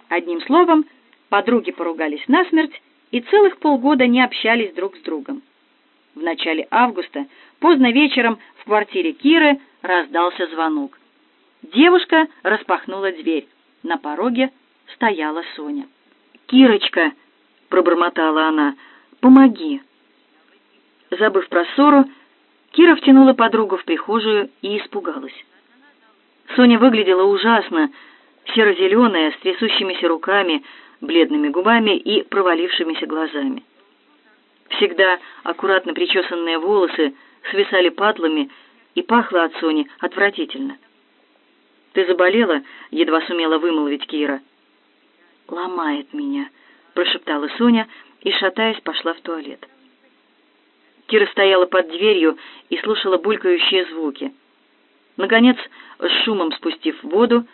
Одним словом, подруги поругались насмерть и целых полгода не общались друг с другом. В начале августа, поздно вечером, в квартире Киры раздался звонок. Девушка распахнула дверь. На пороге стояла Соня. «Кирочка!» — пробормотала она. «Помоги!» Забыв про ссору, Кира втянула подругу в прихожую и испугалась. Соня выглядела ужасно, серо-зеленая, с трясущимися руками, бледными губами и провалившимися глазами. Всегда аккуратно причесанные волосы свисали патлами и пахло от Сони отвратительно. «Ты заболела?» — едва сумела вымолвить Кира. «Ломает меня», — прошептала Соня и, шатаясь, пошла в туалет. Кира стояла под дверью и слушала булькающие звуки. Наконец, с шумом спустив воду,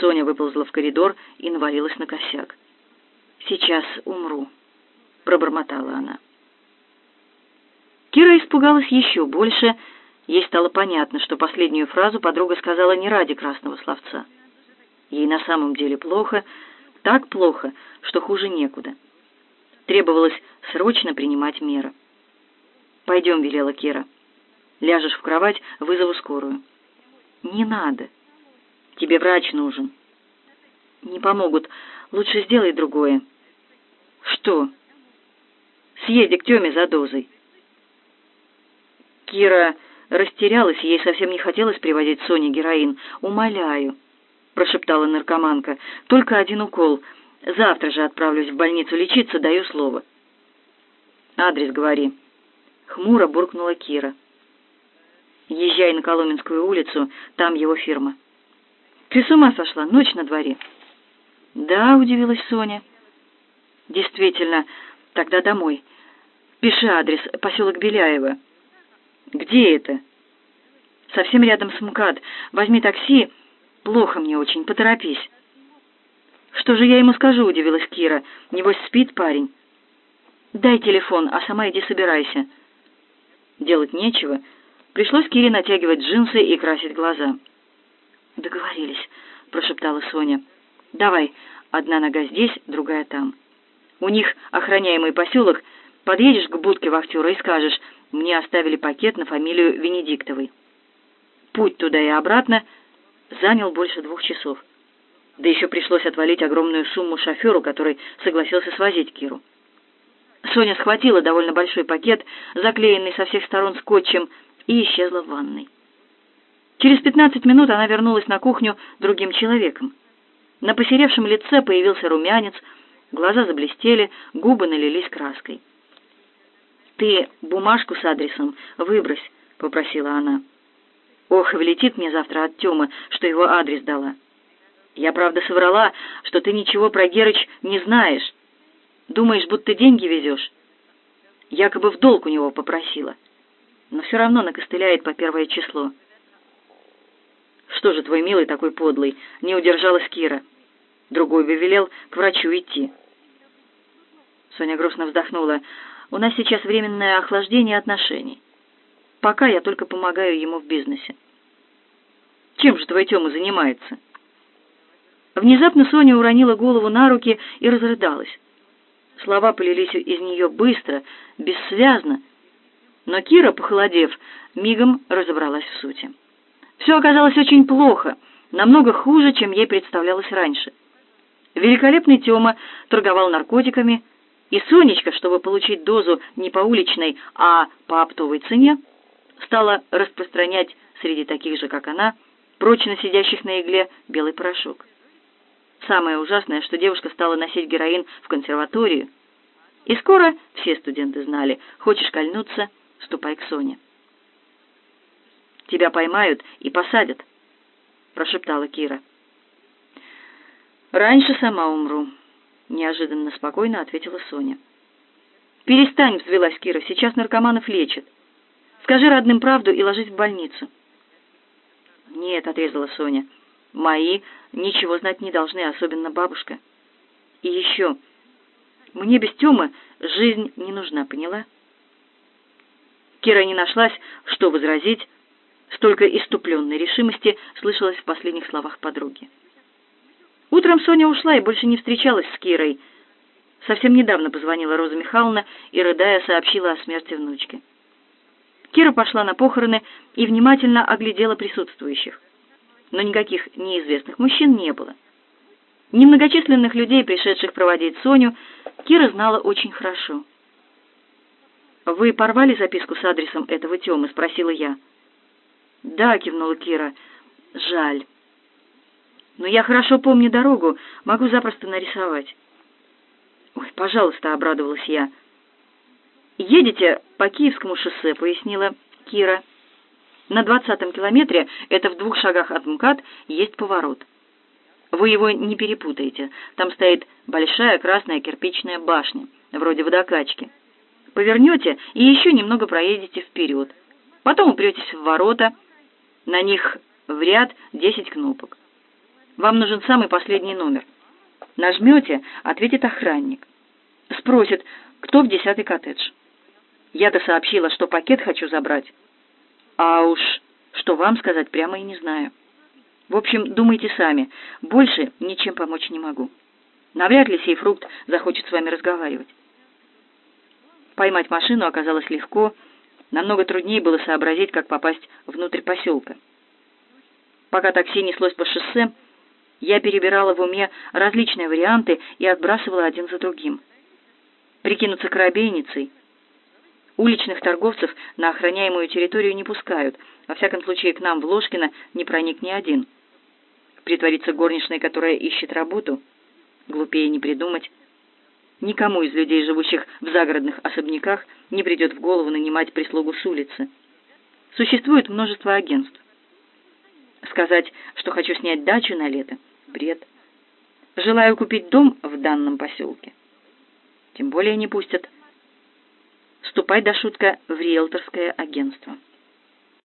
Соня выползла в коридор и навалилась на косяк. «Сейчас умру», — пробормотала она. Кира испугалась еще больше. Ей стало понятно, что последнюю фразу подруга сказала не ради красного словца. Ей на самом деле плохо, так плохо, что хуже некуда. Требовалось срочно принимать меры. «Пойдем», — велела Кира. «Ляжешь в кровать, вызову скорую». «Не надо. Тебе врач нужен». «Не помогут. Лучше сделай другое». «Что?» «Съезди к Тёме за дозой». Кира растерялась, ей совсем не хотелось приводить Соне героин. «Умоляю», — прошептала наркоманка, — «только один укол. Завтра же отправлюсь в больницу лечиться, даю слово». «Адрес говори», — хмуро буркнула Кира. «Езжай на Коломенскую улицу, там его фирма». «Ты с ума сошла? Ночь на дворе». «Да», — удивилась Соня. «Действительно, тогда домой. Пиши адрес, поселок Беляева». «Где это?» «Совсем рядом с МКАД. Возьми такси. Плохо мне очень, поторопись». «Что же я ему скажу?» — удивилась Кира. «Небось, спит парень». «Дай телефон, а сама иди собирайся». Делать нечего. Пришлось Кире натягивать джинсы и красить глаза. «Договорились», — прошептала Соня. «Давай, одна нога здесь, другая там. У них охраняемый поселок. Подъедешь к будке вахтера и скажешь, мне оставили пакет на фамилию Венедиктовой. Путь туда и обратно занял больше двух часов. Да еще пришлось отвалить огромную сумму шоферу, который согласился свозить Киру. Соня схватила довольно большой пакет, заклеенный со всех сторон скотчем, и исчезла в ванной. Через пятнадцать минут она вернулась на кухню другим человеком. На посеревшем лице появился румянец, глаза заблестели, губы налились краской. «Ты бумажку с адресом выбрось», — попросила она. «Ох, влетит мне завтра от Тёмы, что его адрес дала. Я, правда, соврала, что ты ничего про Герыч не знаешь. Думаешь, будто деньги везешь? Якобы в долг у него попросила. Но все равно накостыляет по первое число». «Что же твой милый такой подлый?» — не удержалась Кира. Другой бы велел к врачу идти. Соня грустно вздохнула. У нас сейчас временное охлаждение отношений. Пока я только помогаю ему в бизнесе. Чем же твой Тёма занимается? Внезапно Соня уронила голову на руки и разрыдалась. Слова полились из нее быстро, бессвязно, но Кира, похолодев, мигом разобралась в сути. Все оказалось очень плохо, намного хуже, чем ей представлялось раньше. Великолепный Тёма торговал наркотиками, и Сонечка, чтобы получить дозу не по уличной, а по оптовой цене, стала распространять среди таких же, как она, прочно сидящих на игле, белый порошок. Самое ужасное, что девушка стала носить героин в консерваторию. И скоро все студенты знали, хочешь кольнуться, ступай к Соне. «Тебя поймают и посадят», — прошептала Кира. «Раньше сама умру», неожиданно спокойно ответила Соня. Перестань, взвилась Кира, сейчас наркоманов лечат. Скажи родным правду и ложись в больницу. Нет, отрезала Соня. Мои ничего знать не должны, особенно бабушка. И еще, мне без Тёмы жизнь не нужна, поняла? Кира не нашлась, что возразить, столько иступленной решимости слышалось в последних словах подруги. Утром Соня ушла и больше не встречалась с Кирой. Совсем недавно позвонила Роза Михайловна и, рыдая, сообщила о смерти внучки. Кира пошла на похороны и внимательно оглядела присутствующих. Но никаких неизвестных мужчин не было. Немногочисленных людей, пришедших проводить Соню, Кира знала очень хорошо. «Вы порвали записку с адресом этого Тёмы?» — спросила я. «Да», — кивнула Кира. «Жаль. Но я хорошо помню дорогу, могу запросто нарисовать». «Ой, пожалуйста», — обрадовалась я. «Едете по Киевскому шоссе», — пояснила Кира. «На двадцатом километре, это в двух шагах от МКАД, есть поворот. Вы его не перепутаете. Там стоит большая красная кирпичная башня, вроде водокачки. Повернете и еще немного проедете вперед. Потом упретесь в ворота. На них в ряд десять кнопок. Вам нужен самый последний номер. Нажмете, ответит охранник. Спросит, кто в десятый коттедж. Я-то сообщила, что пакет хочу забрать. А уж что вам сказать, прямо и не знаю. В общем, думайте сами. Больше ничем помочь не могу. Навряд ли сей фрукт захочет с вами разговаривать. Поймать машину оказалось легко. Намного труднее было сообразить, как попасть внутрь поселка. Пока такси неслось по шоссе, я перебирала в уме различные варианты и отбрасывала один за другим. Прикинуться корабейницей — Уличных торговцев на охраняемую территорию не пускают. Во всяком случае, к нам в Ложкино не проник ни один. Притвориться горничной, которая ищет работу? Глупее не придумать. Никому из людей, живущих в загородных особняках, не придет в голову нанимать прислугу с улицы. Существует множество агентств. Сказать, что хочу снять дачу на лето — бред. Желаю купить дом в данном поселке. Тем более не пустят. Ступай, до шутка, в риэлторское агентство.